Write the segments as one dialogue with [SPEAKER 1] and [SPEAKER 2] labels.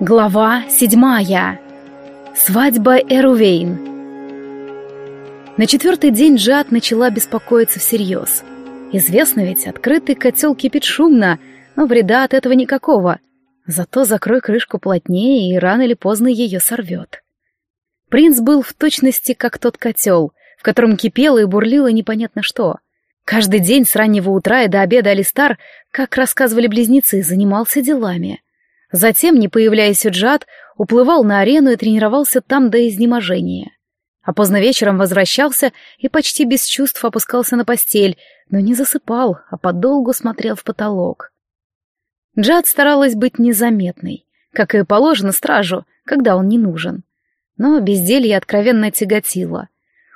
[SPEAKER 1] Глава седьмая. Свадьба Эрувейн. На четвертый день Джад начала беспокоиться всерьез. Известно ведь, открытый котел кипит шумно, но вреда от этого никакого. Зато закрой крышку плотнее, и рано или поздно ее сорвет. Принц был в точности как тот котел, в котором кипело и бурлило непонятно что. Каждый день с раннего утра и до обеда Алистар, как рассказывали близнецы, занимался делами — Затем, не появляясь у Джад, уплывал на арену и тренировался там до изнеможения. А поздно вечером возвращался и почти без чувств опускался на постель, но не засыпал, а подолгу смотрел в потолок. Джад старалась быть незаметной, как и положено стражу, когда он не нужен. Но безделье откровенно тяготило.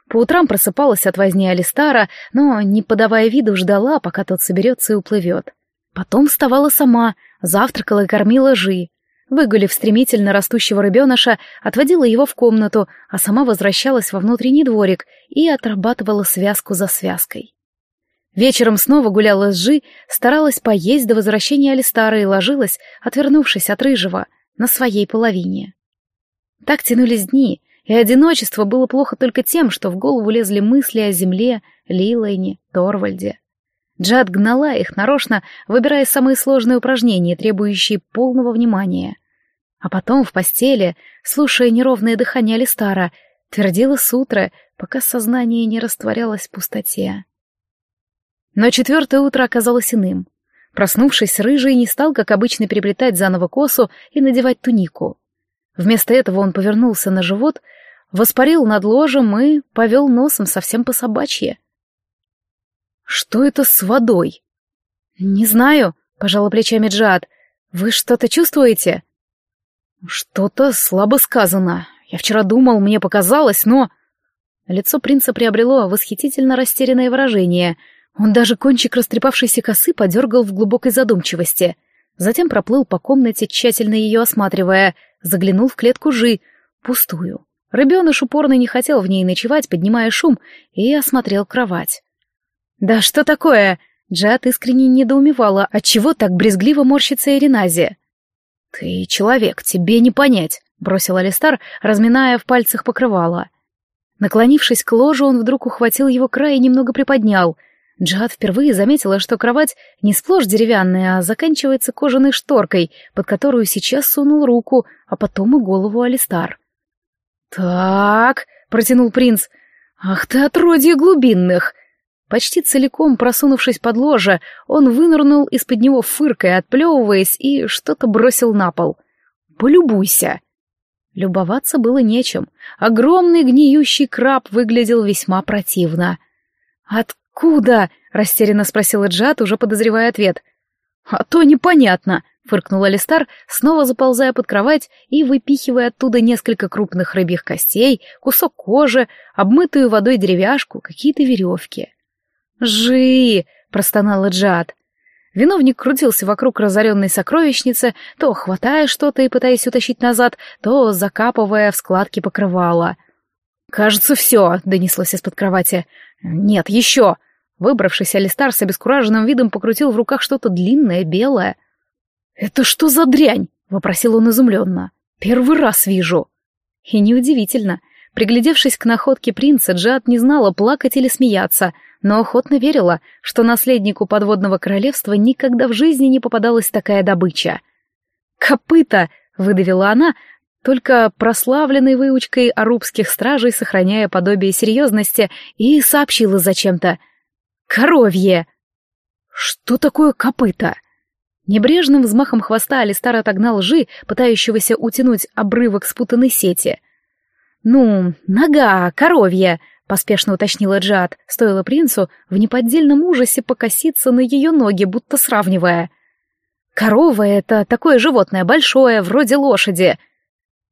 [SPEAKER 1] По утрам просыпалась от возни Алистара, но, не подавая виду, ждала, пока тот соберется и уплывет. Потом вставала сама, завтракала и кормила Жи. Выгулив стремительно растущего рыбеныша, отводила его в комнату, а сама возвращалась во внутренний дворик и отрабатывала связку за связкой. Вечером снова гуляла с Жи, старалась поесть до возвращения Алистара и ложилась, отвернувшись от рыжего, на своей половине. Так тянулись дни, и одиночество было плохо только тем, что в голову лезли мысли о земле, Лилайне, Торвальде. Джад гнала их нарочно, выбирая самые сложные упражнения, требующие полного внимания. А потом в постели, слушая неровное дыхание Алистара, твердила сутра, пока сознание не растворялось в пустоте. Но четвертое утро оказалось иным. Проснувшись, Рыжий не стал, как обычно, переплетать заново косу и надевать тунику. Вместо этого он повернулся на живот, воспарил над ложем и повел носом совсем по собачье. Что это с водой? Не знаю, пожала плечами Джад. Вы что-то чувствуете? Что-то слабо сказано. Я вчера думал, мне показалось, но... Лицо принца приобрело восхитительно растерянное выражение. Он даже кончик растрепавшейся косы подергал в глубокой задумчивости. Затем проплыл по комнате, тщательно ее осматривая, заглянул в клетку Жи, пустую. Рыбеныш упорно не хотел в ней ночевать, поднимая шум, и осмотрел кровать. «Да что такое?» Джад искренне недоумевала, отчего так брезгливо морщится Эринази. «Ты человек, тебе не понять», — бросил Алистар, разминая в пальцах покрывало. Наклонившись к ложу, он вдруг ухватил его край и немного приподнял. Джад впервые заметила, что кровать не сплошь деревянная, а заканчивается кожаной шторкой, под которую сейчас сунул руку, а потом и голову Алистар. «Так», — протянул принц, — «ах ты отродье глубинных!» Почти целиком просунувшись под ложе, он вынырнул из-под него фыркой, отплевываясь, и что-то бросил на пол. «Полюбуйся!» Любоваться было нечем. Огромный гниющий краб выглядел весьма противно. «Откуда?» — растерянно спросила Джад, уже подозревая ответ. «А то непонятно», — фыркнул Алистар, снова заползая под кровать и выпихивая оттуда несколько крупных рыбьих костей, кусок кожи, обмытую водой деревяшку, какие-то веревки. «Жи!» — простонала Джад. Виновник крутился вокруг разоренной сокровищницы, то хватая что-то и пытаясь утащить назад, то закапывая в складки покрывала. «Кажется, все», — донеслось из-под кровати. «Нет, еще!» Выбравшись, Алистар с обескураженным видом покрутил в руках что-то длинное, белое. «Это что за дрянь?» — вопросил он изумленно. «Первый раз вижу». И неудивительно. Приглядевшись к находке принца, Джад не знала, плакать или смеяться — но охотно верила, что наследнику подводного королевства никогда в жизни не попадалась такая добыча. «Копыта!» — выдавила она, только прославленной выучкой арубских стражей, сохраняя подобие серьезности, и сообщила зачем-то. «Коровье!» «Что такое копыта?» Небрежным взмахом хвоста Алистар отогнал лжи, пытающегося утянуть обрывок спутанной сети. «Ну, нога, коровья!» — поспешно уточнила Джад, стоило принцу в неподдельном ужасе покоситься на ее ноги, будто сравнивая. «Корова — это такое животное большое, вроде лошади».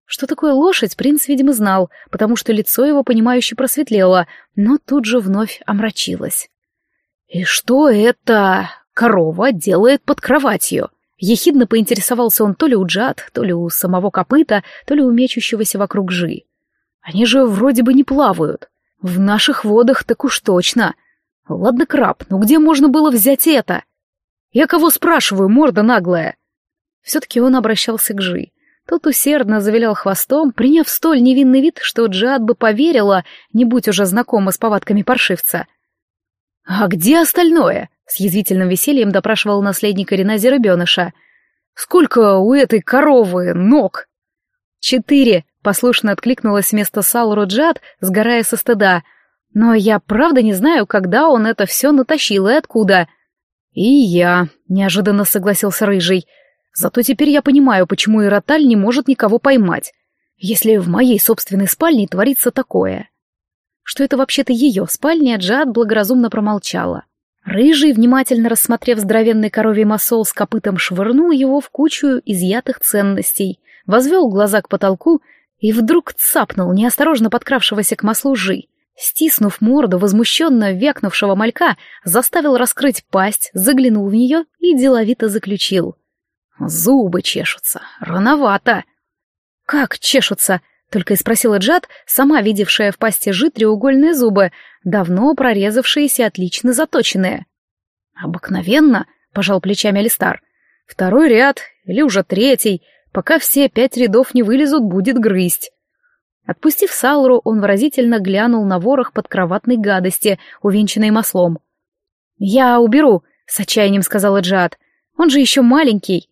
[SPEAKER 1] Что такое лошадь, принц, видимо, знал, потому что лицо его, понимающе просветлело, но тут же вновь омрачилось. «И что это корова делает под кроватью?» Ехидно поинтересовался он то ли у Джад, то ли у самого копыта, то ли у мечущегося вокруг жи. «Они же вроде бы не плавают». В наших водах так уж точно. Ладно, краб, но где можно было взять это? Я кого спрашиваю, морда наглая? Все-таки он обращался к Жи. Тот усердно завилял хвостом, приняв столь невинный вид, что Джад бы поверила, не будь уже знакома с повадками паршивца. «А где остальное?» — с язвительным весельем допрашивал наследника Ренази рыбеныша. «Сколько у этой коровы ног?» «Четыре», — послушно откликнулась вместо Салру Джад, сгорая со стыда. «Но я правда не знаю, когда он это все натащил и откуда». «И я», — неожиданно согласился Рыжий. «Зато теперь я понимаю, почему Ироталь не может никого поймать, если в моей собственной спальне творится такое». Что это вообще-то ее спальня, Джад благоразумно промолчала. Рыжий, внимательно рассмотрев здоровенный коровий масол с копытом, швырнул его в кучу изъятых ценностей, возвел глаза к потолку и вдруг цапнул неосторожно подкравшегося к маслу жи. Стиснув морду возмущенно вякнувшего малька, заставил раскрыть пасть, заглянул в нее и деловито заключил. «Зубы чешутся. Рановато». «Как чешутся?» — только и спросила Джад, сама видевшая в пасти жи треугольные зубы, давно прорезавшиеся отлично заточенные. «Обыкновенно», — пожал плечами Алистар. «Второй ряд, или уже третий, пока все пять рядов не вылезут, будет грызть». Отпустив Салру, он выразительно глянул на ворох подкроватной гадости, увенчанной маслом. «Я уберу», — с отчаянием сказала Джад. «Он же еще маленький».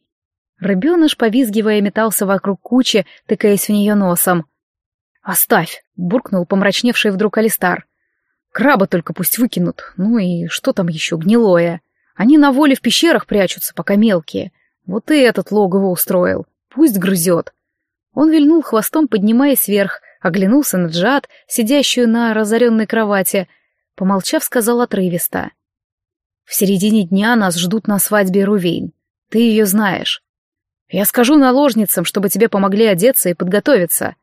[SPEAKER 1] Рыбеныш, повизгивая, метался вокруг кучи, тыкаясь в нее носом. «Оставь!» — буркнул помрачневший вдруг Алистар. «Краба только пусть выкинут. Ну и что там еще гнилое? Они на воле в пещерах прячутся, пока мелкие. Вот и этот логово устроил. Пусть грызет». Он вильнул хвостом, поднимаясь вверх, оглянулся на Джад, сидящую на разоренной кровати. Помолчав, сказал отрывисто. «В середине дня нас ждут на свадьбе Рувейн. Ты ее знаешь. Я скажу наложницам, чтобы тебе помогли одеться и подготовиться».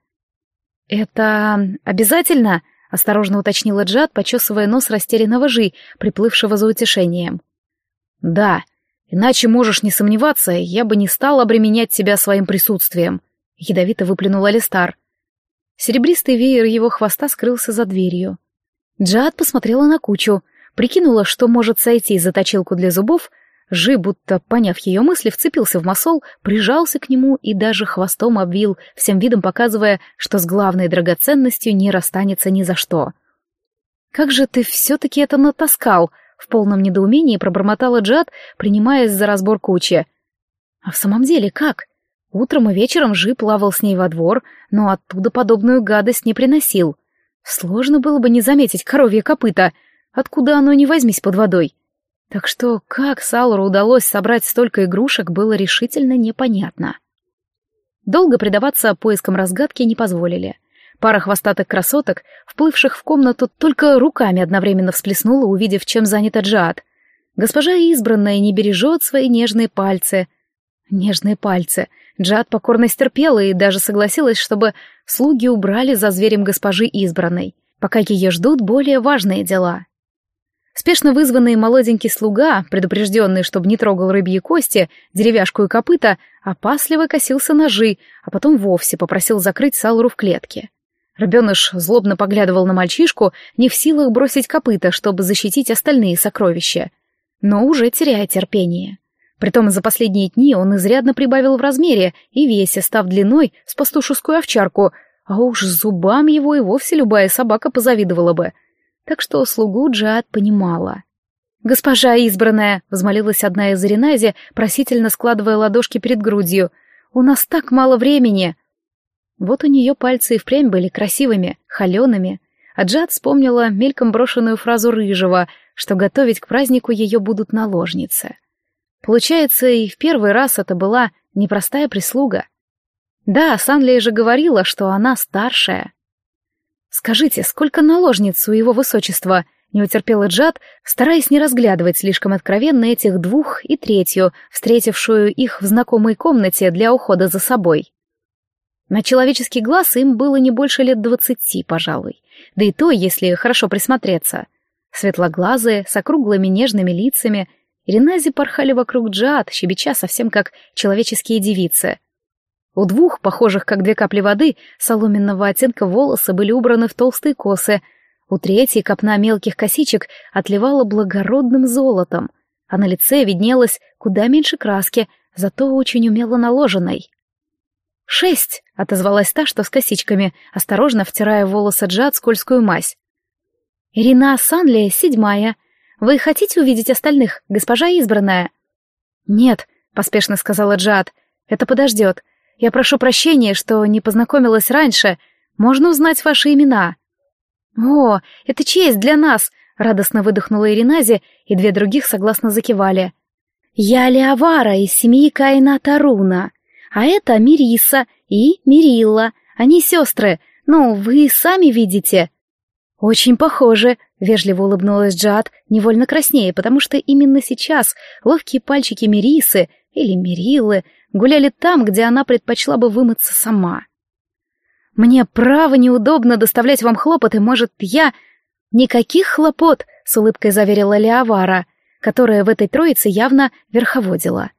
[SPEAKER 1] «Это обязательно?» — осторожно уточнила Джад, почесывая нос растерянного Жи, приплывшего за утешением. «Да, иначе можешь не сомневаться, я бы не стал обременять тебя своим присутствием», — ядовито выплюнул Алистар. Серебристый веер его хвоста скрылся за дверью. Джад посмотрела на кучу, прикинула, что может сойти за точилку для зубов, Жи, будто поняв ее мысли, вцепился в масол, прижался к нему и даже хвостом обвил, всем видом показывая, что с главной драгоценностью не расстанется ни за что. «Как же ты все-таки это натаскал?» — в полном недоумении пробормотала Джад, принимаясь за разбор кучи. «А в самом деле как?» Утром и вечером Жи плавал с ней во двор, но оттуда подобную гадость не приносил. Сложно было бы не заметить коровье копыта, откуда оно не возьмись под водой. Так что как Салору удалось собрать столько игрушек, было решительно непонятно. Долго предаваться поискам разгадки не позволили. Пара хвостатых красоток, вплывших в комнату, только руками одновременно всплеснула, увидев, чем занята Джад. Госпожа избранная не бережет свои нежные пальцы. Нежные пальцы. Джад покорно стерпела и даже согласилась, чтобы слуги убрали за зверем госпожи избранной, пока ее ждут более важные дела. Спешно вызванный молоденький слуга, предупрежденный, чтобы не трогал рыбьи кости, деревяшку и копыта, опасливо косился ножи, а потом вовсе попросил закрыть Салру в клетке. Рыбеныш злобно поглядывал на мальчишку, не в силах бросить копыта, чтобы защитить остальные сокровища, но уже теряя терпение. Притом за последние дни он изрядно прибавил в размере и весе, став длиной с пастушескую овчарку, а уж зубам его и вовсе любая собака позавидовала бы. Так что слугу Джад понимала. «Госпожа избранная!» — взмолилась одна из Ренази, просительно складывая ладошки перед грудью. «У нас так мало времени!» Вот у нее пальцы и впрямь были красивыми, холеными, а Джад вспомнила мельком брошенную фразу Рыжего, что готовить к празднику ее будут наложницы. Получается, и в первый раз это была непростая прислуга. Да, Санлия же говорила, что она старшая. «Скажите, сколько наложниц у его высочества?» — не утерпела Джад, стараясь не разглядывать слишком откровенно этих двух и третью, встретившую их в знакомой комнате для ухода за собой. На человеческий глаз им было не больше лет двадцати, пожалуй, да и то, если хорошо присмотреться. Светлоглазые, с округлыми нежными лицами, Иренази порхали вокруг Джад, щебеча совсем как человеческие девицы. У двух, похожих как две капли воды, соломенного оттенка волосы были убраны в толстые косы, у третьей копна мелких косичек отливала благородным золотом, а на лице виднелось куда меньше краски, зато очень умело наложенной. «Шесть!» — отозвалась та, что с косичками, осторожно втирая в волосы Джад скользкую мазь. «Ирина Санли, седьмая. Вы хотите увидеть остальных, госпожа избранная?» «Нет», — поспешно сказала Джад, — «это подождет. Я прошу прощения, что не познакомилась раньше. Можно узнать ваши имена?» «О, это честь для нас!» — радостно выдохнула Иринази, и две других согласно закивали. «Я Леовара из семьи Каина Таруна, а это Мириса и Мирилла. Они сестры, ну, вы сами видите». «Очень похоже», — вежливо улыбнулась Джад, невольно краснее, потому что именно сейчас ловкие пальчики Мирисы или Мириллы гуляли там, где она предпочла бы вымыться сама. «Мне право неудобно доставлять вам хлопоты, может, я...» «Никаких хлопот», — с улыбкой заверила Леовара, которая в этой троице явно верховодила.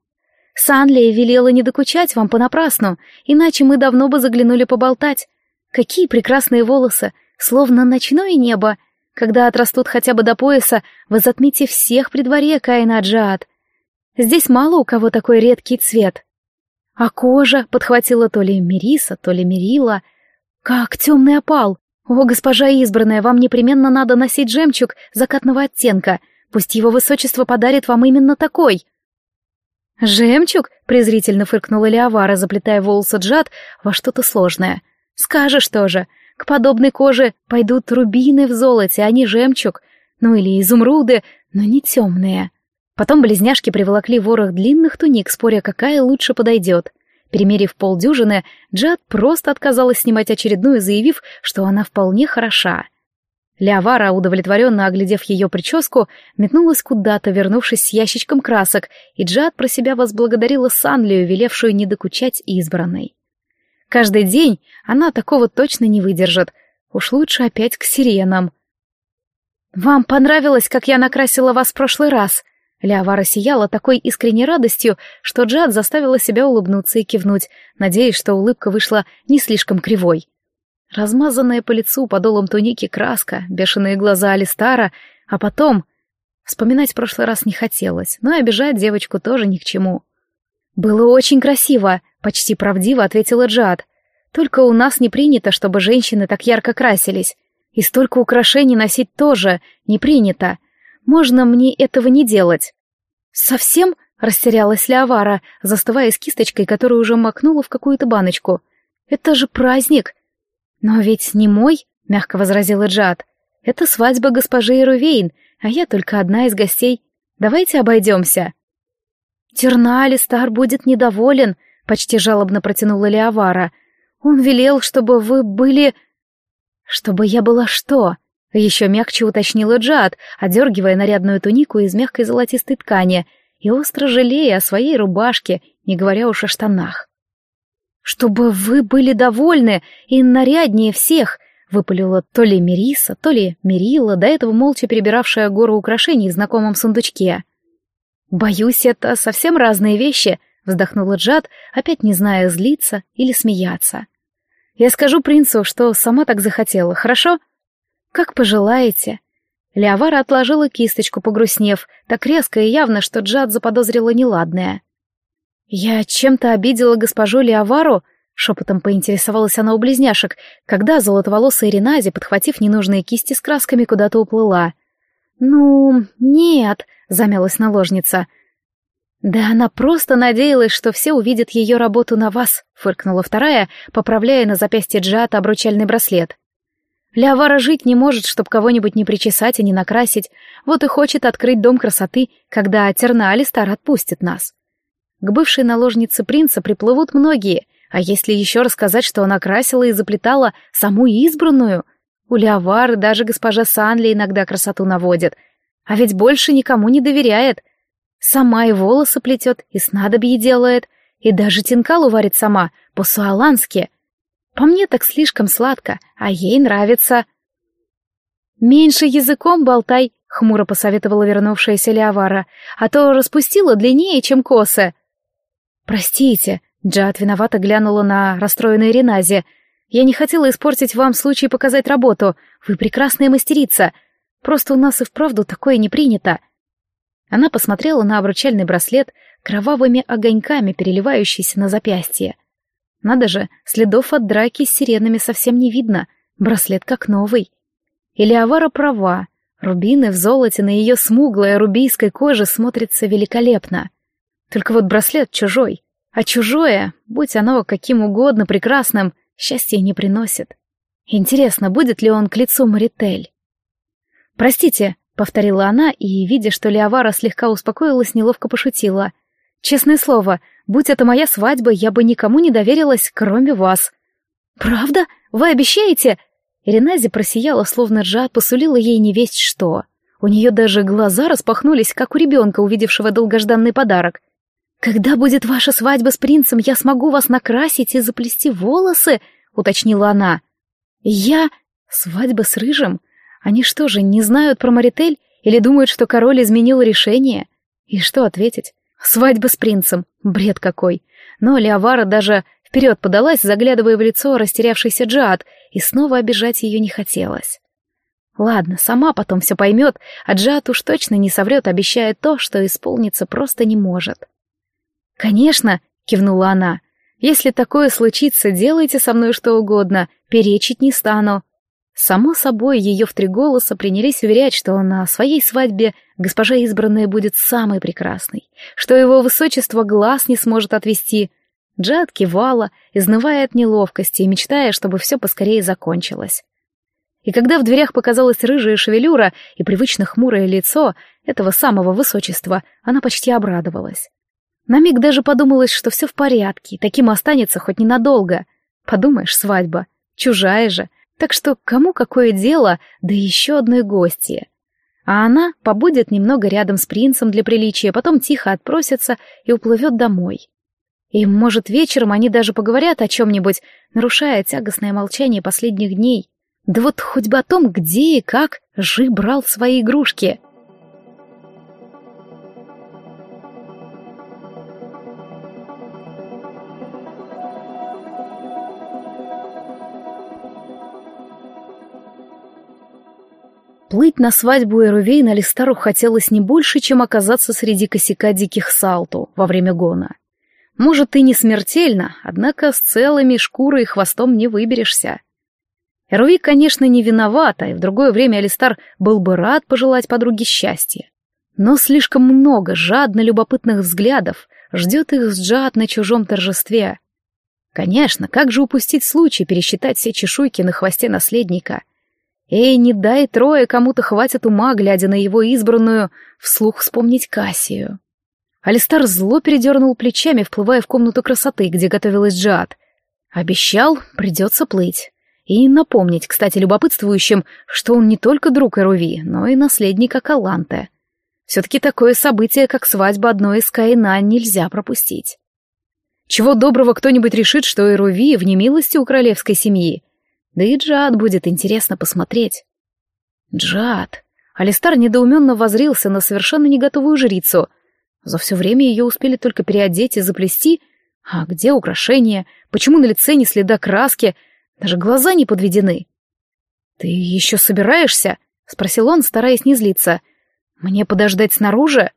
[SPEAKER 1] «Санлия велела не докучать вам понапрасну, иначе мы давно бы заглянули поболтать. Какие прекрасные волосы, словно ночное небо. Когда отрастут хотя бы до пояса, вы затмите всех при дворе Каина Джаад. Здесь мало у кого такой редкий цвет. А кожа подхватила то ли Мериса, то ли Мерила. Как темный опал. О, госпожа избранная, вам непременно надо носить жемчуг закатного оттенка. Пусть его высочество подарит вам именно такой. «Жемчуг?» — презрительно фыркнула Леовара, заплетая волосы Джад во что-то сложное. «Скажешь тоже. К подобной коже пойдут рубины в золоте, а не жемчуг. Ну или изумруды, но не темные. Потом близняшки приволокли ворох длинных туник, споря, какая лучше подойдет. Перемерив полдюжины, Джад просто отказалась снимать очередную, заявив, что она вполне хороша. Леовара, удовлетворенно оглядев ее прическу, метнулась куда-то, вернувшись с ящичком красок, и Джад про себя возблагодарила Санлию, велевшую не докучать избранной. Каждый день она такого точно не выдержит. Уж лучше опять к сиренам. «Вам понравилось, как я накрасила вас в прошлый раз?» Леовара сияла такой искренней радостью, что Джад заставила себя улыбнуться и кивнуть, надеясь, что улыбка вышла не слишком кривой. Размазанная по лицу подолом туники краска, бешеные глаза Алистара, а потом... Вспоминать прошлый раз не хотелось, но и обижать девочку тоже ни к чему. «Было очень красиво», — почти правдиво ответила Джад. «Только у нас не принято, чтобы женщины так ярко красились. И столько украшений носить тоже не принято. Можно мне этого не делать?» «Совсем?» — растерялась Леовара, застывая с кисточкой, которую уже макнула в какую-то баночку. «Это же праздник!» «Но ведь не мой», — мягко возразила Джад. «Это свадьба госпожи Ирувейн, а я только одна из гостей. Давайте обойдемся». «Терна Стар будет недоволен», — почти жалобно протянула Леовара. «Он велел, чтобы вы были...» «Чтобы я была что?» — еще мягче уточнила Джад, одергивая нарядную тунику из мягкой золотистой ткани и остро жалея о своей рубашке, не говоря уж о штанах. «Чтобы вы были довольны и наряднее всех», — выпалила то ли Мериса, то ли Мерила, до этого молча перебиравшая гору украшений в знакомом сундучке. «Боюсь, это совсем разные вещи», — вздохнула Джад, опять не зная, злиться или смеяться. «Я скажу принцу, что сама так захотела, хорошо?» «Как пожелаете». Леовара отложила кисточку, погрустнев, так резко и явно, что Джад заподозрила неладное. «Я чем-то обидела госпожу Леовару?» — шепотом поинтересовалась она у близняшек, когда золотоволосая Ренази, подхватив ненужные кисти с красками, куда-то уплыла. «Ну, нет», — замялась наложница. «Да она просто надеялась, что все увидят ее работу на вас», — фыркнула вторая, поправляя на запястье Джата обручальный браслет. «Лявара жить не может, чтоб кого-нибудь не причесать и не накрасить, вот и хочет открыть дом красоты, когда Терна Алистар отпустит нас. К бывшей наложнице принца приплывут многие, а если еще рассказать, что она красила и заплетала саму избранную, у Лявары даже госпожа Санли иногда красоту наводит — а ведь больше никому не доверяет. Сама и волосы плетет, и снадобье делает, и даже тинкалу варит сама, по-суалански. По мне так слишком сладко, а ей нравится. «Меньше языком болтай», — хмуро посоветовала вернувшаяся Леовара, «а то распустила длиннее, чем косы». «Простите», — Джад виновато глянула на расстроенной Реназе, «я не хотела испортить вам случай показать работу. Вы прекрасная мастерица. Просто у нас и вправду такое не принято. Она посмотрела на обручальный браслет кровавыми огоньками, переливающийся на запястье. Надо же, следов от драки с сиренами совсем не видно, браслет как новый. Или Авара права, рубины в золоте на ее смуглой рубийской коже смотрятся великолепно. Только вот браслет чужой, а чужое, будь оно каким угодно прекрасным, счастья не приносит. Интересно, будет ли он к лицу Маритель? «Простите», — повторила она, и, видя, что Леовара слегка успокоилась, неловко пошутила. «Честное слово, будь это моя свадьба, я бы никому не доверилась, кроме вас». «Правда? Вы обещаете?» Иренази просияла, словно Джад посулила ей не весть что. У нее даже глаза распахнулись, как у ребенка, увидевшего долгожданный подарок. «Когда будет ваша свадьба с принцем, я смогу вас накрасить и заплести волосы», — уточнила она. «Я... Свадьба с Рыжим? Они что же, не знают про Маритель или думают, что король изменил решение? И что ответить? Свадьба с принцем. Бред какой. Но Леовара даже вперед подалась, заглядывая в лицо растерявшейся Джад, и снова обижать ее не хотелось. Ладно, сама потом все поймет, а Джад уж точно не соврет, обещая то, что исполниться просто не может. «Конечно», — кивнула она, — «если такое случится, делайте со мной что угодно, перечить не стану». Само собой, ее в три голоса принялись уверять, что на своей свадьбе госпожа избранная будет самой прекрасной, что его высочество глаз не сможет отвести. Джад кивала, изнывая от неловкости и мечтая, чтобы все поскорее закончилось. И когда в дверях показалась рыжая шевелюра и привычно хмурое лицо этого самого высочества, она почти обрадовалась. На миг даже подумалось, что все в порядке, таким останется хоть ненадолго. Подумаешь, свадьба. Чужая же. Так что кому какое дело, да еще одной гости. А она побудет немного рядом с принцем для приличия, потом тихо отпросится и уплывет домой. И, может, вечером они даже поговорят о чем-нибудь, нарушая тягостное молчание последних дней. Да вот хоть бы о том, где и как Жи брал свои игрушки. Плыть на свадьбу Эрувейна Листару хотелось не больше, чем оказаться среди косяка диких салту во время гона. Может, и не смертельно, однако с целыми шкурой и хвостом не выберешься. Эруви, конечно, не виновата, и в другое время Алистар был бы рад пожелать подруге счастья. Но слишком много жадно любопытных взглядов ждет их с Джад на чужом торжестве. Конечно, как же упустить случай пересчитать все чешуйки на хвосте наследника — Эй, не дай трое кому-то хватит ума, глядя на его избранную, вслух вспомнить Кассию. Алистар зло передернул плечами, вплывая в комнату красоты, где готовилась Джад. Обещал, придется плыть. И напомнить, кстати, любопытствующим, что он не только друг Эруви, но и наследник Акаланте. Все-таки такое событие, как свадьба одной из Каина, нельзя пропустить. Чего доброго кто-нибудь решит, что Эруви в немилости у королевской семьи, да и Джад будет интересно посмотреть. Джад. Алистар недоуменно возрился на совершенно не готовую жрицу. За все время ее успели только переодеть и заплести. А где украшения? Почему на лице не следа краски? Даже глаза не подведены. «Ты еще собираешься?» — спросил он, стараясь не злиться. «Мне подождать снаружи?»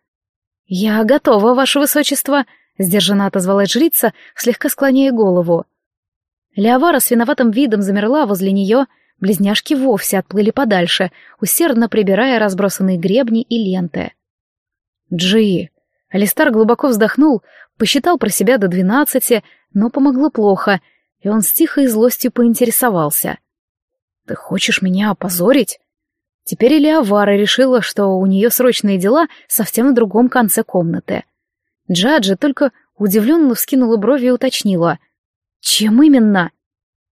[SPEAKER 1] «Я готова, ваше высочество», — сдержанно отозвалась жрица, слегка склоняя голову. Леовара с виноватым видом замерла возле нее, близняшки вовсе отплыли подальше, усердно прибирая разбросанные гребни и ленты. «Джи!» Алистар глубоко вздохнул, посчитал про себя до двенадцати, но помогло плохо, и он с тихой злостью поинтересовался. «Ты хочешь меня опозорить?» Теперь Элеовара решила, что у нее срочные дела совсем на другом конце комнаты. Джаджи только удивленно вскинула брови и уточнила — «Чем именно?»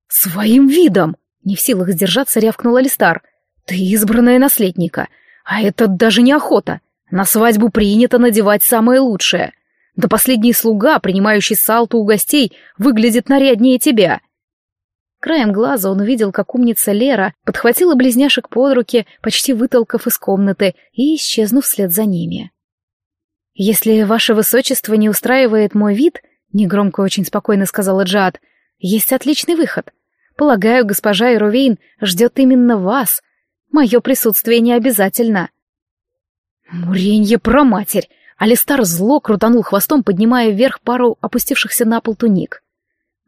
[SPEAKER 1] «Своим видом!» — не в силах сдержаться, рявкнул Алистар. «Ты избранная наследника, а это даже не охота. На свадьбу принято надевать самое лучшее. Да последний слуга, принимающий салту у гостей, выглядит наряднее тебя». Краем глаза он увидел, как умница Лера подхватила близняшек под руки, почти вытолкав из комнаты, и исчезнув вслед за ними. «Если ваше высочество не устраивает мой вид, Негромко очень спокойно сказала Джад. Есть отличный выход. Полагаю, госпожа Ирувейн ждет именно вас. Мое присутствие не обязательно. Муренье проматерь! Алистар зло крутанул хвостом, поднимая вверх пару опустившихся на пол туник.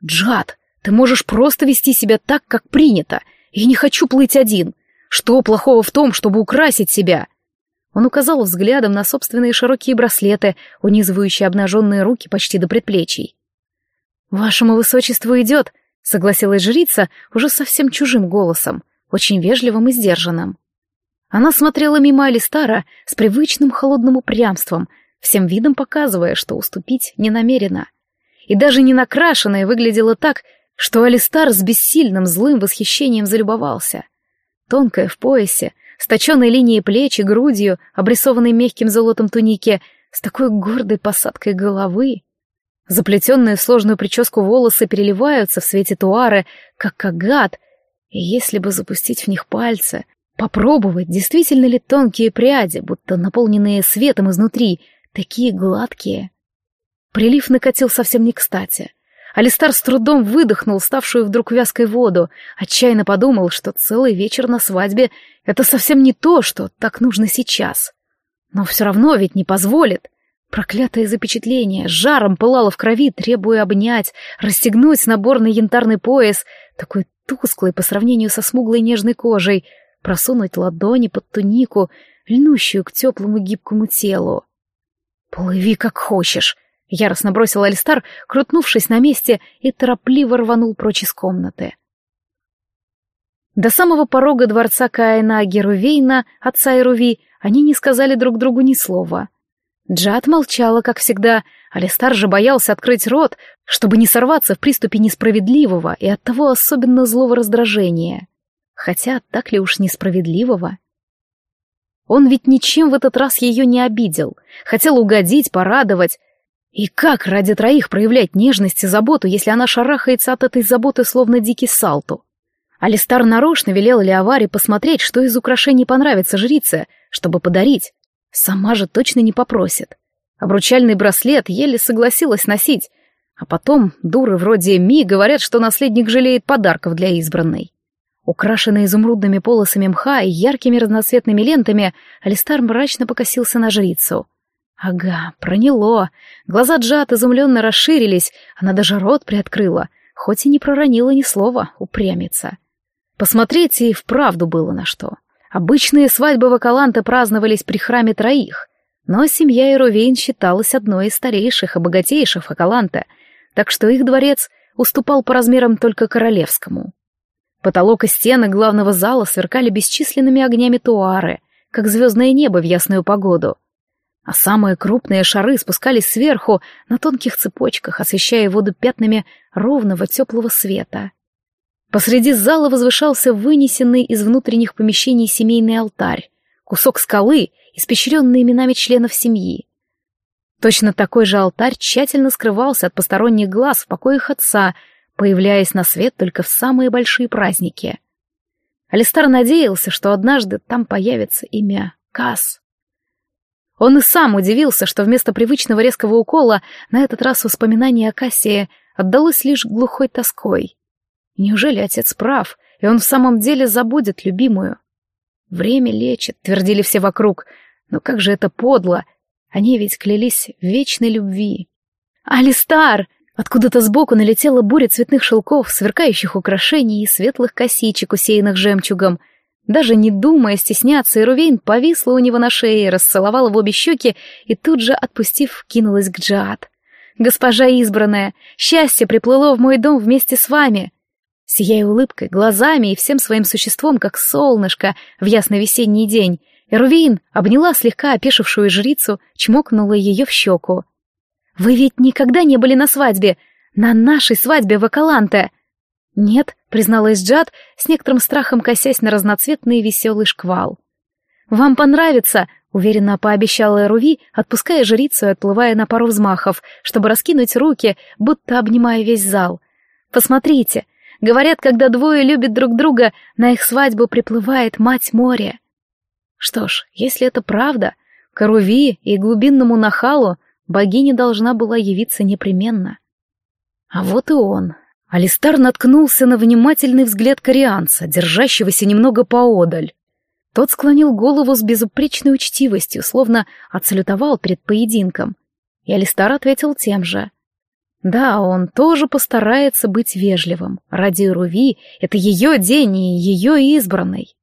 [SPEAKER 1] «Джад, ты можешь просто вести себя так, как принято. Я не хочу плыть один. Что плохого в том, чтобы украсить себя?» Он указал взглядом на собственные широкие браслеты, унизывающие обнаженные руки почти до предплечий. «Вашему высочеству идет», — согласилась жрица уже совсем чужим голосом, очень вежливым и сдержанным. Она смотрела мимо Алистара с привычным холодным упрямством, всем видом показывая, что уступить не намерена. И даже не накрашенная выглядела так, что Алистар с бессильным злым восхищением залюбовался. Тонкая в поясе, с точенной линией плеч и грудью, обрисованной мягким золотом тунике, с такой гордой посадкой головы. Заплетенные в сложную прическу волосы переливаются в свете туары, как агат, и если бы запустить в них пальцы, попробовать, действительно ли тонкие пряди, будто наполненные светом изнутри, такие гладкие. Прилив накатил совсем не кстати. Алистар с трудом выдохнул ставшую вдруг вязкой воду, отчаянно подумал, что целый вечер на свадьбе — это совсем не то, что так нужно сейчас. Но все равно ведь не позволит. Проклятое запечатление жаром пылало в крови, требуя обнять, расстегнуть наборный янтарный пояс, такой тусклый по сравнению со смуглой нежной кожей, просунуть ладони под тунику, льнущую к теплому гибкому телу. «Плыви как хочешь», — яростно бросил Альстар, крутнувшись на месте и торопливо рванул прочь из комнаты. До самого порога дворца Каина Герувейна, отца Ируви, они не сказали друг другу ни слова — Джад молчала, как всегда, Алистар же боялся открыть рот, чтобы не сорваться в приступе несправедливого и оттого особенно злого раздражения. Хотя так ли уж несправедливого? Он ведь ничем в этот раз ее не обидел, хотел угодить, порадовать. И как ради троих проявлять нежность и заботу, если она шарахается от этой заботы, словно дикий салту? Алистар нарочно велел Леоваре посмотреть, что из украшений понравится жрице, чтобы подарить, Сама же точно не попросит. Обручальный браслет еле согласилась носить. А потом дуры вроде Ми говорят, что наследник жалеет подарков для избранной. Украшенный изумрудными полосами мха и яркими разноцветными лентами, Алистар мрачно покосился на жрицу. Ага, проняло. Глаза Джат изумленно расширились, она даже рот приоткрыла, хоть и не проронила ни слова, упрямится. Посмотреть и вправду было на что. Обычные свадьбы Вакаланта праздновались при храме троих, но семья Эровейн считалась одной из старейших и богатейших Вакаланта, так что их дворец уступал по размерам только королевскому. Потолок и стены главного зала сверкали бесчисленными огнями туары, как звездное небо в ясную погоду. А самые крупные шары спускались сверху на тонких цепочках, освещая воду пятнами ровного теплого света. Посреди зала возвышался вынесенный из внутренних помещений семейный алтарь, кусок скалы, испещренный именами членов семьи. Точно такой же алтарь тщательно скрывался от посторонних глаз в покоях отца, появляясь на свет только в самые большие праздники. Алистар надеялся, что однажды там появится имя Кас. Он и сам удивился, что вместо привычного резкого укола на этот раз воспоминание о Кассии отдалось лишь глухой тоской. Неужели отец прав, и он в самом деле забудет любимую? Время лечит, твердили все вокруг. Но как же это подло! Они ведь клялись в вечной любви. «Алистар!» Откуда-то сбоку налетела буря цветных шелков, сверкающих украшений и светлых косичек, усеянных жемчугом. Даже не думая стесняться, Ирувейн повисла у него на шее, расцеловала в обе щеки и тут же, отпустив, кинулась к Джаат. «Госпожа избранная, счастье приплыло в мой дом вместе с вами!» Сияя улыбкой, глазами и всем своим существом, как солнышко в ясный весенний день, Эрувейн обняла слегка опешившую жрицу, чмокнула ее в щеку. «Вы ведь никогда не были на свадьбе? На нашей свадьбе в Акаланте?» «Нет», — призналась Джад, с некоторым страхом косясь на разноцветный веселый шквал. «Вам понравится», — уверенно пообещала Эруви, отпуская жрицу и отплывая на пару взмахов, чтобы раскинуть руки, будто обнимая весь зал. «Посмотрите, Говорят, когда двое любят друг друга, на их свадьбу приплывает мать моря. Что ж, если это правда, Каруви и глубинному нахалу богиня должна была явиться непременно. А вот и он. Алистар наткнулся на внимательный взгляд корианца, держащегося немного поодаль. Тот склонил голову с безупречной учтивостью, словно отсалютовал перед поединком. И Алистар ответил тем же. Да, он тоже постарается быть вежливым. Ради Руви это ее день и ее избранный.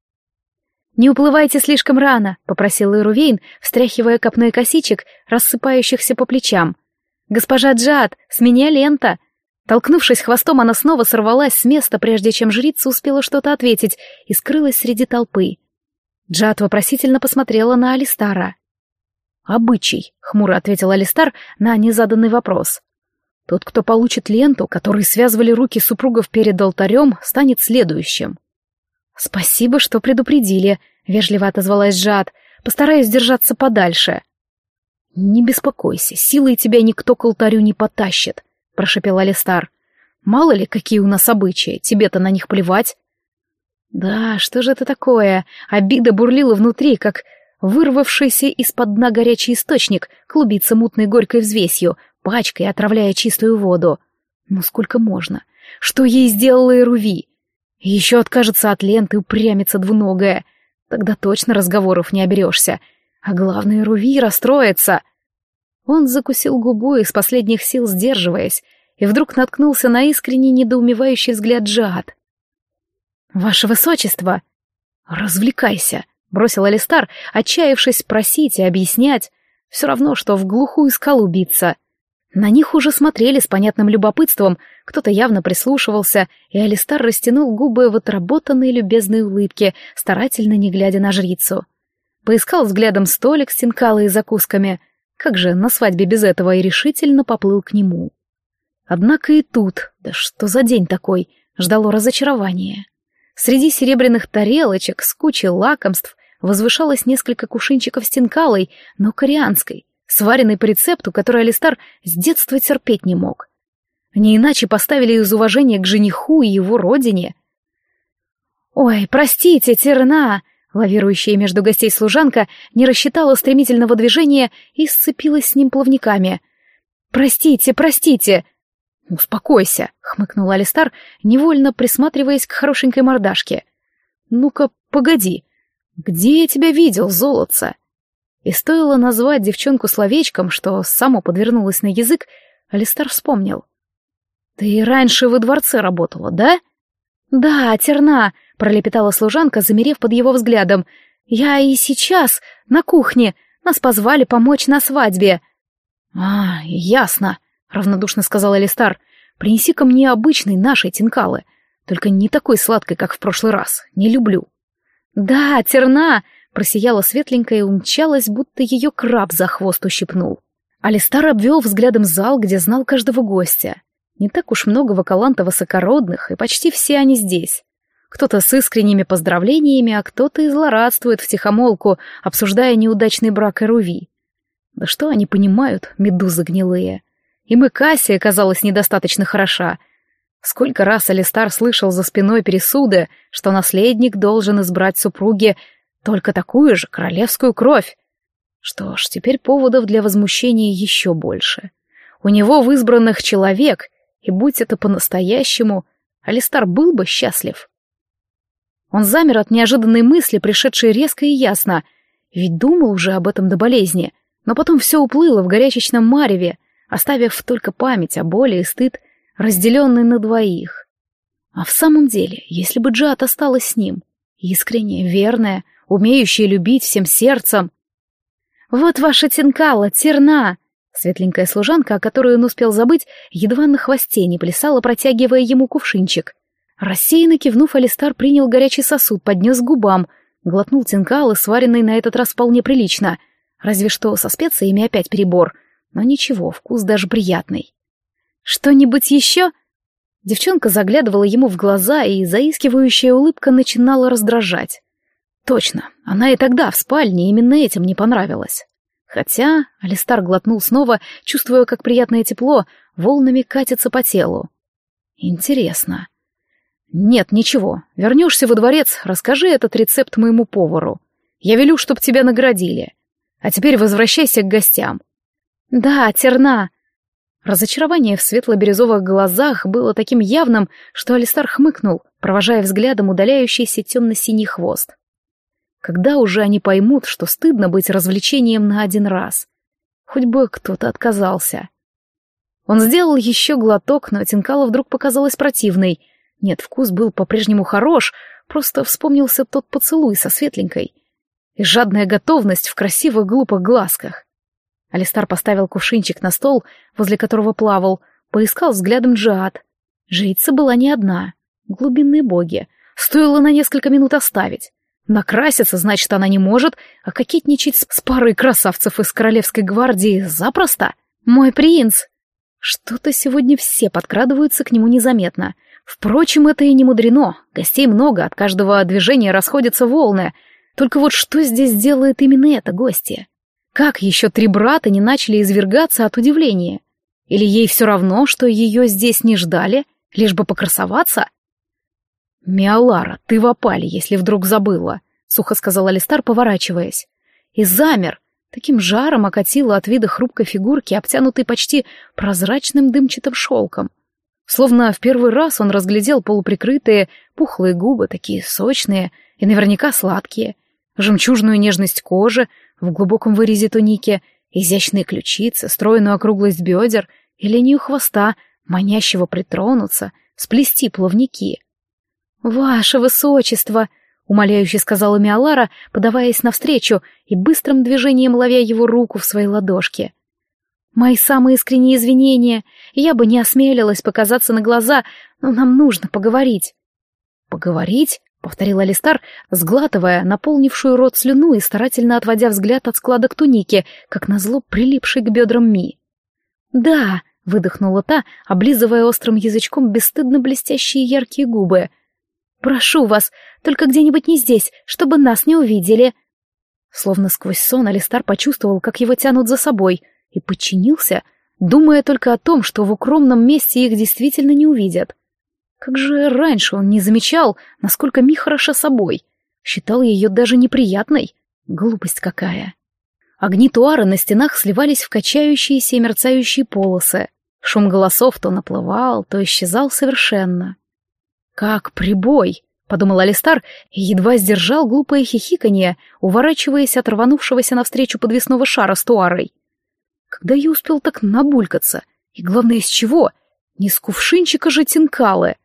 [SPEAKER 1] «Не уплывайте слишком рано», — попросил Ирувейн, встряхивая копной косичек, рассыпающихся по плечам. «Госпожа Джад, с меня лента!» Толкнувшись хвостом, она снова сорвалась с места, прежде чем жрица успела что-то ответить, и скрылась среди толпы. Джад вопросительно посмотрела на Алистара. «Обычай», — хмуро ответил Алистар на незаданный вопрос. «Тот, кто получит ленту, которой связывали руки супругов перед алтарем, станет следующим». «Спасибо, что предупредили», — вежливо отозвалась Джад. «Постараюсь держаться подальше». «Не беспокойся, силой тебя никто к алтарю не потащит», — прошепел Алистар. «Мало ли, какие у нас обычаи, тебе-то на них плевать». Да, что же это такое? Обида бурлила внутри, как вырвавшийся из-под дна горячий источник, клубится мутной горькой взвесью, пачкой отравляя чистую воду. Ну сколько можно? Что ей сделала Эруви? Еще откажется от ленты, упрямится двуногая. Тогда точно разговоров не оберешься. А главное, Руви расстроится. Он закусил губу из последних сил сдерживаясь, и вдруг наткнулся на искренне недоумевающий взгляд Джад. «Ваше высочество!» «Развлекайся!» — бросил Алистар, отчаявшись просить и объяснять. Все равно, что в глухую скалу биться. На них уже смотрели с понятным любопытством, кто-то явно прислушивался, и Алистар растянул губы в отработанной любезной улыбке, старательно не глядя на жрицу. Поискал взглядом столик с тинкалой и закусками. Как же на свадьбе без этого и решительно поплыл к нему. Однако и тут, да что за день такой, ждало разочарования. Среди серебряных тарелочек с кучей лакомств возвышалось несколько кувшинчиков с тинкалой, но корианской, сваренной по рецепту, который Алистар с детства терпеть не мог. Не иначе поставили из уважения к жениху и его родине. «Ой, простите, Терна!» Лавирующая между гостей служанка не рассчитала стремительного движения и сцепилась с ним плавниками. «Простите, простите!» «Успокойся», — хмыкнул Алистар, невольно присматриваясь к хорошенькой мордашке. «Ну-ка, погоди. Где я тебя видел, золотце?» И стоило назвать девчонку словечком, что само подвернулось на язык, Алистар вспомнил. «Ты раньше во дворце работала, да?» «Да, терна», — пролепетала служанка, замерев под его взглядом. «Я и сейчас на кухне. Нас позвали помочь на свадьбе». «А, ясно», — равнодушно сказал Элистар. «Принеси-ка мне обычной нашей тинкалы, только не такой сладкой, как в прошлый раз. Не люблю». «Да, терна!» — просияла светленькая и умчалась, будто ее краб за хвост ущипнул. Алистар обвел взглядом зал, где знал каждого гостя. Не так уж много вакаланта высокородных, и почти все они здесь. Кто-то с искренними поздравлениями, а кто-то и злорадствует втихомолку, обсуждая неудачный брак Эруви. Да что они понимают, медузы гнилые? Им и Кассия казалась недостаточно хороша. Сколько раз Алистар слышал за спиной пересуды, что наследник должен избрать супруге только такую же королевскую кровь. Что ж, теперь поводов для возмущения еще больше. У него в избранных человек, и будь это по-настоящему, Алистар был бы счастлив. Он замер от неожиданной мысли, пришедшей резко и ясно, ведь думал уже об этом до болезни, но потом все уплыло в горячечном мареве, оставив только память о боли и стыд, разделенный на двоих. А в самом деле, если бы Джад осталась с ним, искренняя, верная, умеющая любить всем сердцем... «Вот ваша тинкала, терна!» Светленькая служанка, о которой он успел забыть, едва на хвосте не плясала, протягивая ему кувшинчик. Рассеянно кивнув, Алистар принял горячий сосуд, поднес к губам, глотнул тинкалы, сваренный на этот раз вполне прилично, разве что со специями опять перебор — но ничего, вкус даже приятный. «Что-нибудь еще?» Девчонка заглядывала ему в глаза, и заискивающая улыбка начинала раздражать. Точно, она и тогда в спальне именно этим не понравилась. Хотя Алистар глотнул снова, чувствуя, как приятное тепло волнами катится по телу. Интересно. Нет, ничего. Вернешься во дворец, расскажи этот рецепт моему повару. Я велю, чтоб тебя наградили. А теперь возвращайся к гостям. «Да, терна!» Разочарование в светло-бирюзовых глазах было таким явным, что Алистар хмыкнул, провожая взглядом удаляющийся темно-синий хвост. Когда уже они поймут, что стыдно быть развлечением на один раз? Хоть бы кто-то отказался. Он сделал еще глоток, но Тинкала вдруг показалась противной. Нет, вкус был по-прежнему хорош, просто вспомнился тот поцелуй со светленькой. И жадная готовность в красивых глупых глазках. Алистар поставил кувшинчик на стол, возле которого плавал, поискал взглядом Джиад. Жрица была не одна. Глубинные боги. Стоило на несколько минут оставить. Накраситься, значит, она не может, а кокетничать с парой красавцев из королевской гвардии запросто. Мой принц! Что-то сегодня все подкрадываются к нему незаметно. Впрочем, это и не мудрено. Гостей много, от каждого движения расходятся волны. Только вот что здесь делает именно это гостья? Как еще три брата не начали извергаться от удивления? Или ей все равно, что ее здесь не ждали, лишь бы покрасоваться? «Миолара, ты в опале, если вдруг забыла», — сухо сказал Алистар, поворачиваясь. И замер, таким жаром окатило от вида хрупкой фигурки, обтянутой почти прозрачным дымчатым шелком. Словно в первый раз он разглядел полуприкрытые, пухлые губы, такие сочные и наверняка сладкие, жемчужную нежность кожи в глубоком вырезе туники, изящные ключицы, стройную округлость бедер и линию хвоста, манящего притронуться, сплести плавники — «Ваше высочество!» — умоляюще сказала Миалара, подаваясь навстречу и быстрым движением ловя его руку в своей ладошке. «Мои самые искренние извинения. Я бы не осмелилась показаться на глаза, но нам нужно поговорить». «Поговорить?» — повторил Алистар, сглатывая наполнившую рот слюну и старательно отводя взгляд от складок туники, как назло прилипшей к бедрам Ми. «Да», — выдохнула та, облизывая острым язычком бесстыдно блестящие яркие губы — Прошу вас, только где-нибудь не здесь, чтобы нас не увидели. Словно сквозь сон Алистар почувствовал, как его тянут за собой, и подчинился, думая только о том, что в укромном месте их действительно не увидят. Как же раньше он не замечал, насколько Ми хороша собой. Считал ее даже неприятной. Глупость какая. Огни туара на стенах сливались в качающиеся и мерцающие полосы. Шум голосов то наплывал, то исчезал совершенно. «Как прибой!» — подумал Алистар и едва сдержал глупое хихиканье, уворачиваясь от рванувшегося навстречу подвесного шара с туарой. Когда я успел так набулькаться? И главное, из чего? Не с кувшинчика же тинкалы.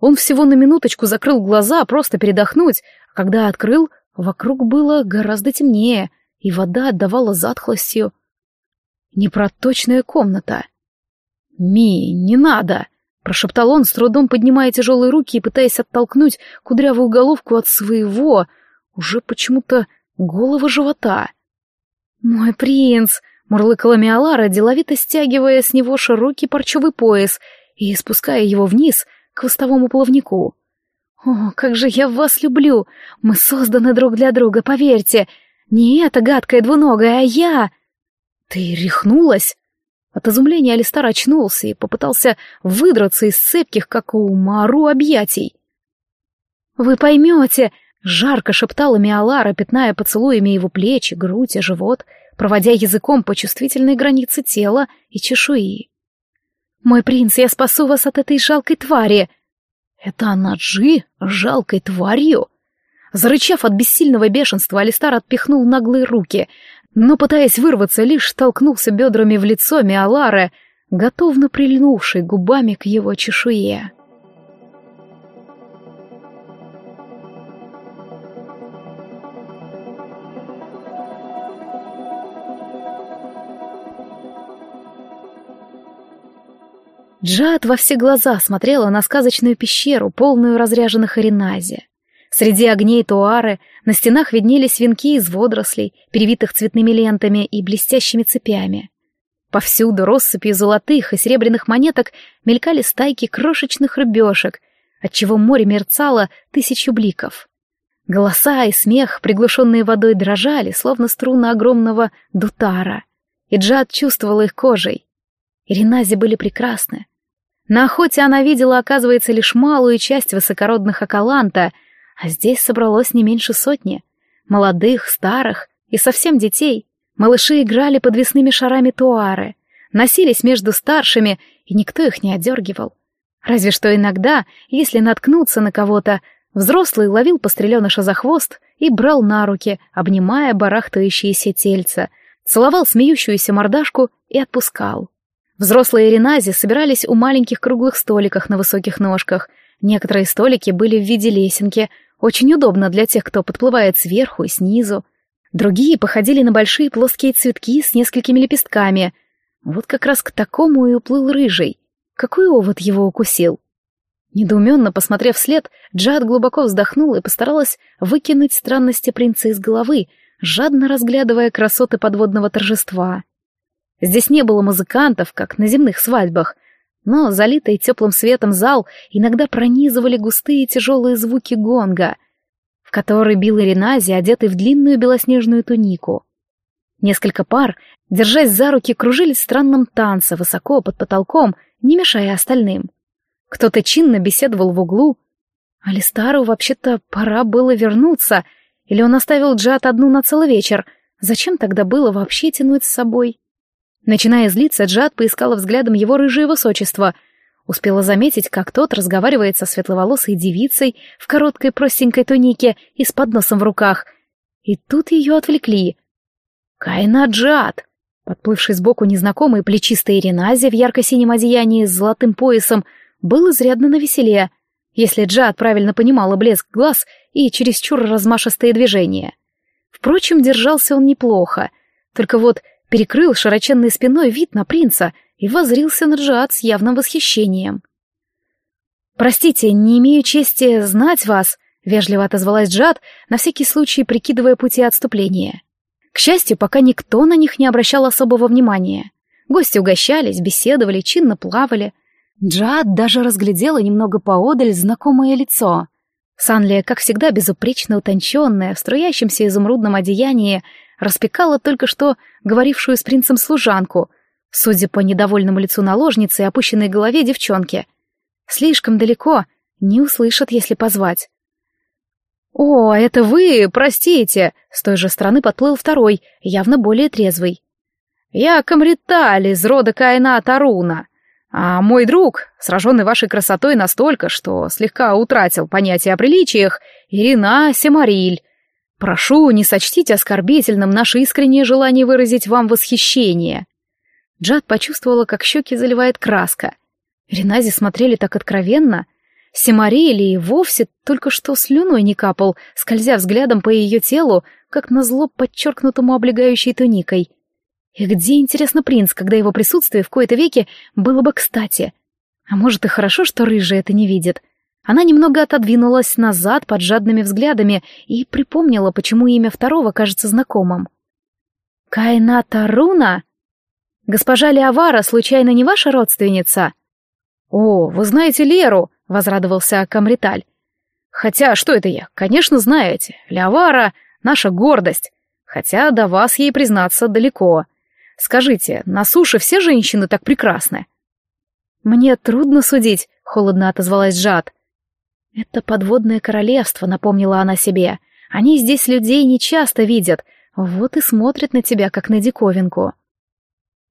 [SPEAKER 1] Он всего на минуточку закрыл глаза, просто передохнуть, а когда открыл, вокруг было гораздо темнее, и вода отдавала затхлостью. Непроточная комната. «Ми, не надо!» Прошептал он, с трудом поднимая тяжелые руки и пытаясь оттолкнуть кудрявую головку от своего, уже почему-то голого живота. «Мой принц!» — мурлыкала Миолара, деловито стягивая с него широкий парчевый пояс и спуская его вниз к хвостовому плавнику. «О, как же я вас люблю! Мы созданы друг для друга, поверьте! Не эта гадкая двуногая, а я!» «Ты рехнулась?» От изумления Алистар очнулся и попытался выдраться из цепких, как у Мару, объятий. «Вы поймете!» — жарко шептала Миолара, пятная поцелуями его плечи, грудь и живот, проводя языком по чувствительной границе тела и чешуи. «Мой принц, я спасу вас от этой жалкой твари!» «Это она Джи? Жалкой тварью?» Зарычав от бессильного бешенства, Алистар отпихнул наглые руки, но, пытаясь вырваться, лишь столкнулся бедрами в лицо Миолары, готовно прильнувшей губами к его чешуе. Джад во все глаза смотрела на сказочную пещеру, полную разряженных аренази. Среди огней туары на стенах виднелись венки из водорослей, перевитых цветными лентами и блестящими цепями. Повсюду россыпью золотых и серебряных монеток мелькали стайки крошечных рыбешек, отчего море мерцало тысячу бликов. Голоса и смех, приглушенные водой, дрожали, словно струны огромного дутара. И Джад чувствовала их кожей. Иринази были прекрасны. На охоте она видела, оказывается, лишь малую часть высокородных акаланта — а здесь собралось не меньше сотни. Молодых, старых и совсем детей. Малыши играли подвесными шарами туары, носились между старшими, и никто их не одергивал. Разве что иногда, если наткнуться на кого-то, взрослый ловил постреленыша за хвост и брал на руки, обнимая барахтающиеся тельца, целовал смеющуюся мордашку и отпускал. Взрослые Ренази собирались у маленьких круглых столиках на высоких ножках. Некоторые столики были в виде лесенки, очень удобно для тех, кто подплывает сверху и снизу. Другие походили на большие плоские цветки с несколькими лепестками. Вот как раз к такому и уплыл рыжий. Какой овод его укусил? Недоуменно посмотрев вслед, Джад глубоко вздохнула и постаралась выкинуть странности принца из головы, жадно разглядывая красоты подводного торжества. Здесь не было музыкантов, как на земных свадьбах, но залитый теплым светом зал иногда пронизывали густые тяжелые звуки гонга, в который бил Иринази, одетый в длинную белоснежную тунику. Несколько пар, держась за руки, кружились в странном танце высоко под потолком, не мешая остальным. Кто-то чинно беседовал в углу. Алистару вообще-то пора было вернуться, или он оставил Джад одну на целый вечер. Зачем тогда было вообще тянуть с собой? Начиная злиться, Джад поискала взглядом его рыжее высочество. Успела заметить, как тот разговаривает со светловолосой девицей в короткой простенькой тунике и с подносом в руках. И тут ее отвлекли. Кайна Джад! Подплывший сбоку незнакомый плечистый Иринази в ярко-синем одеянии с золотым поясом был изрядно навеселее, если Джад правильно понимала блеск глаз и чересчур размашистые движения. Впрочем, держался он неплохо, только вот перекрыл широченной спиной вид на принца и возрился на Джад с явным восхищением. «Простите, не имею чести знать вас», — вежливо отозвалась Джад, на всякий случай прикидывая пути отступления. К счастью, пока никто на них не обращал особого внимания. Гости угощались, беседовали, чинно плавали. Джад даже разглядела немного поодаль знакомое лицо. Санлия, как всегда, безупречно утонченная, в струящемся изумрудном одеянии, распекала только что говорившую с принцем служанку, судя по недовольному лицу наложницы и опущенной голове девчонки. Слишком далеко, не услышат, если позвать. «О, это вы, простите!» — с той же стороны подплыл второй, явно более трезвый. «Я Камриталь из рода Каина Таруна, а мой друг, сраженный вашей красотой настолько, что слегка утратил понятие о приличиях, Ирина Семариль, Прошу, не сочтите оскорбительным наше искреннее желание выразить вам восхищение. Джад почувствовала, как щеки заливает краска. Ренази смотрели так откровенно. Семари и вовсе только что слюной не капал, скользя взглядом по ее телу, как на зло подчеркнутому облегающей туникой. И где, интересно, принц, когда его присутствие в кои-то веке было бы кстати? А может и хорошо, что рыжий это не видит — она немного отодвинулась назад под жадными взглядами и припомнила, почему имя второго кажется знакомым. «Кайната Руна? Госпожа Леовара случайно не ваша родственница?» «О, вы знаете Леру», — возрадовался Камриталь. «Хотя, что это я? Конечно, знаете. Леовара — наша гордость. Хотя до вас ей признаться далеко. Скажите, на суше все женщины так прекрасны?» «Мне трудно судить», — холодно отозвалась Жад. «Это подводное королевство», — напомнила она себе. «Они здесь людей не часто видят, вот и смотрят на тебя, как на диковинку».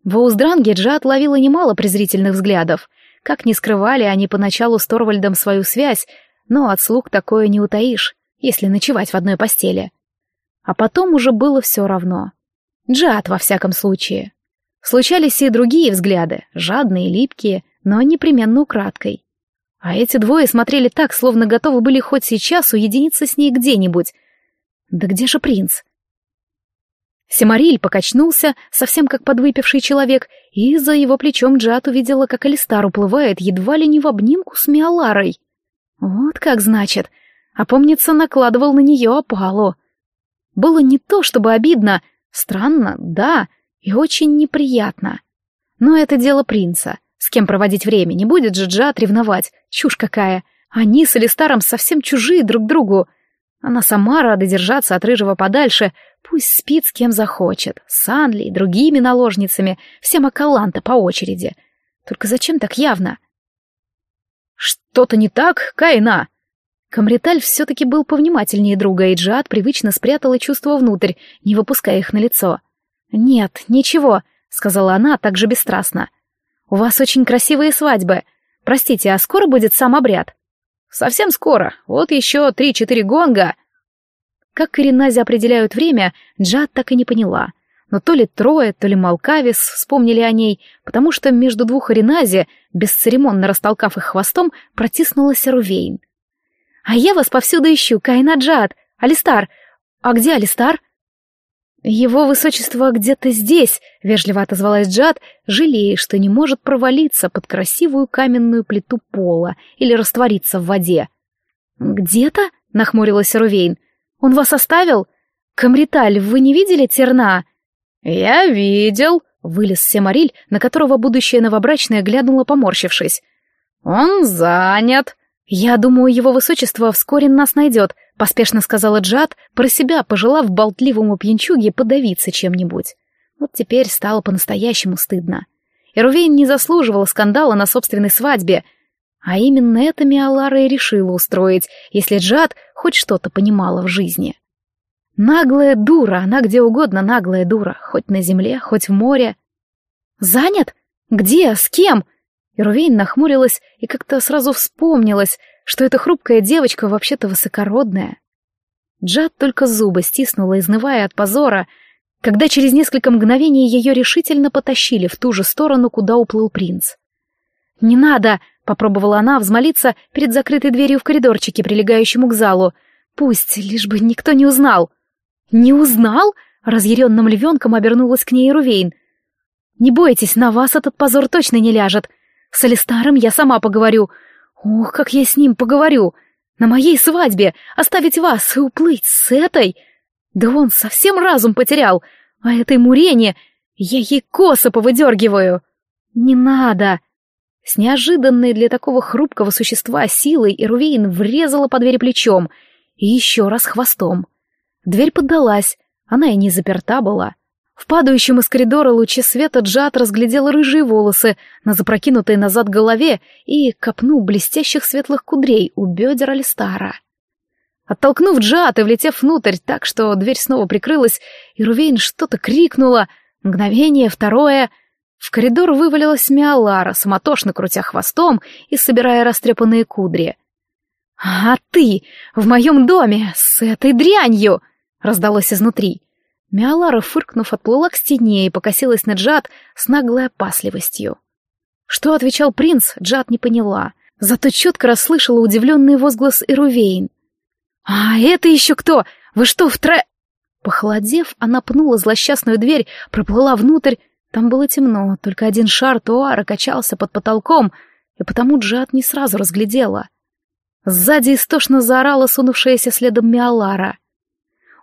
[SPEAKER 1] В Оуздранге Джа ловила немало презрительных взглядов. Как ни скрывали они поначалу с Торвальдом свою связь, но от слуг такое не утаишь, если ночевать в одной постели. А потом уже было все равно. Джад, во всяком случае. Случались и другие взгляды, жадные, липкие, но непременно украдкой. А эти двое смотрели так, словно готовы были хоть сейчас уединиться с ней где-нибудь. Да где же принц? Семариль покачнулся, совсем как подвыпивший человек, и за его плечом Джат увидела, как Алистар уплывает едва ли не в обнимку с Миоларой. Вот как значит. А помнится, накладывал на нее опалу. Было не то, чтобы обидно, странно, да, и очень неприятно. Но это дело принца. С кем проводить время, не будет же Джад ревновать. Чушь какая. Они с Элистаром совсем чужие друг другу. Она сама рада держаться от Рыжего подальше. Пусть спит с кем захочет. С и другими наложницами. Всем Акаланта по очереди. Только зачем так явно? «Что-то не так, Кайна?» Камриталь все-таки был повнимательнее друга, и Джад привычно спрятала чувства внутрь, не выпуская их на лицо. «Нет, ничего», — сказала она также бесстрастно. «У вас очень красивые свадьбы. Простите, а скоро будет сам обряд?» «Совсем скоро. Вот еще три-четыре гонга». Как Коренази определяют время, Джад так и не поняла. но то ли Трое, то ли Малкавис вспомнили о ней, потому что между двух Аренази, бесцеремонно растолкав их хвостом, протиснулась Рувейн. «А я вас повсюду ищу, Кайнаджад! Алистар! А где Алистар?» «Его высочество где-то здесь», — вежливо отозвалась Джад, жалея, что не может провалиться под красивую каменную плиту пола или раствориться в воде. «Где-то?» — нахмурилась Рувейн. «Он вас оставил? Камриталь, вы не видели терна?»
[SPEAKER 2] «Я видел», — вылез Семариль, на которого будущая новобрачная глянула, поморщившись. «Он занят».
[SPEAKER 1] «Я думаю, его высочество вскоре нас найдет», — поспешно сказала Джад, про себя пожелав болтливому пьянчуге подавиться чем-нибудь. Вот теперь стало по-настоящему стыдно. Эрувейн не заслуживала скандала на собственной свадьбе, а именно это Миалара и решила устроить, если Джад хоть что-то понимала в жизни. Наглая дура, она где угодно наглая дура, хоть на земле, хоть в море. Занят? Где? С кем? Ирувейн нахмурилась и как-то сразу вспомнилась, что эта хрупкая девочка вообще-то высокородная. Джад только зубы стиснула, изнывая от позора, когда через несколько мгновений ее решительно потащили в ту же сторону, куда уплыл принц. «Не надо!» — попробовала она взмолиться перед закрытой дверью в коридорчике, прилегающему к залу. «Пусть, лишь бы никто не узнал!» «Не узнал?» — разъяренным львенком обернулась к ней Рувейн. «Не бойтесь, на вас этот позор точно не ляжет. С Алистаром я сама поговорю. Ух, как я с ним поговорю! На моей свадьбе оставить вас и уплыть с этой? Да он совсем разум потерял, а этой Мурене я ей косы повыдергиваю. Не надо!» С неожиданной для такого хрупкого существа силой Ирувейн врезала по двери плечом и еще раз хвостом. Дверь поддалась, она и не заперта была. В падающем из коридора луче света Джад разглядел рыжие волосы на запрокинутой назад голове и копну блестящих светлых кудрей у бедер Алистара. Оттолкнув Джад и влетев внутрь так, что дверь снова прикрылась, Ирувейн что-то крикнула. Мгновение, второе. В коридор вывалилась Миалара, самотошно крутя хвостом и собирая растрепанные кудри. «А ты в моем доме с этой дрянью!» раздалось изнутри. Миалара, фыркнув, отплыла к стене и покосилась на Джад с наглой опасливостью. Что отвечал принц, Джад не поняла, зато четко расслышала удивленный возглас Ирувейн. «А это еще кто? Вы что, в тре...» Похолодев, она пнула злосчастную дверь, проплыла внутрь. Там было темно, только один шар Туара качался под потолком, и потому Джад не сразу разглядела. Сзади истошно заорала сунувшаяся следом Миалара.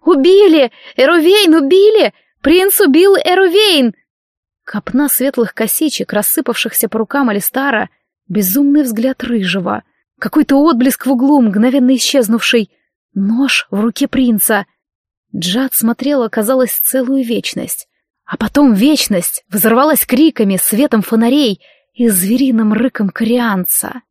[SPEAKER 1] «Убили! Эрувейн убили! Принц убил Эрувейн!» Копна светлых косичек, рассыпавшихся по рукам Алистара, безумный взгляд рыжего, какой-то отблеск в углу, мгновенно исчезнувший, нож в руке принца. Джад смотрела, казалось, целую вечность. А потом вечность взорвалась криками, светом фонарей и звериным рыком корианца.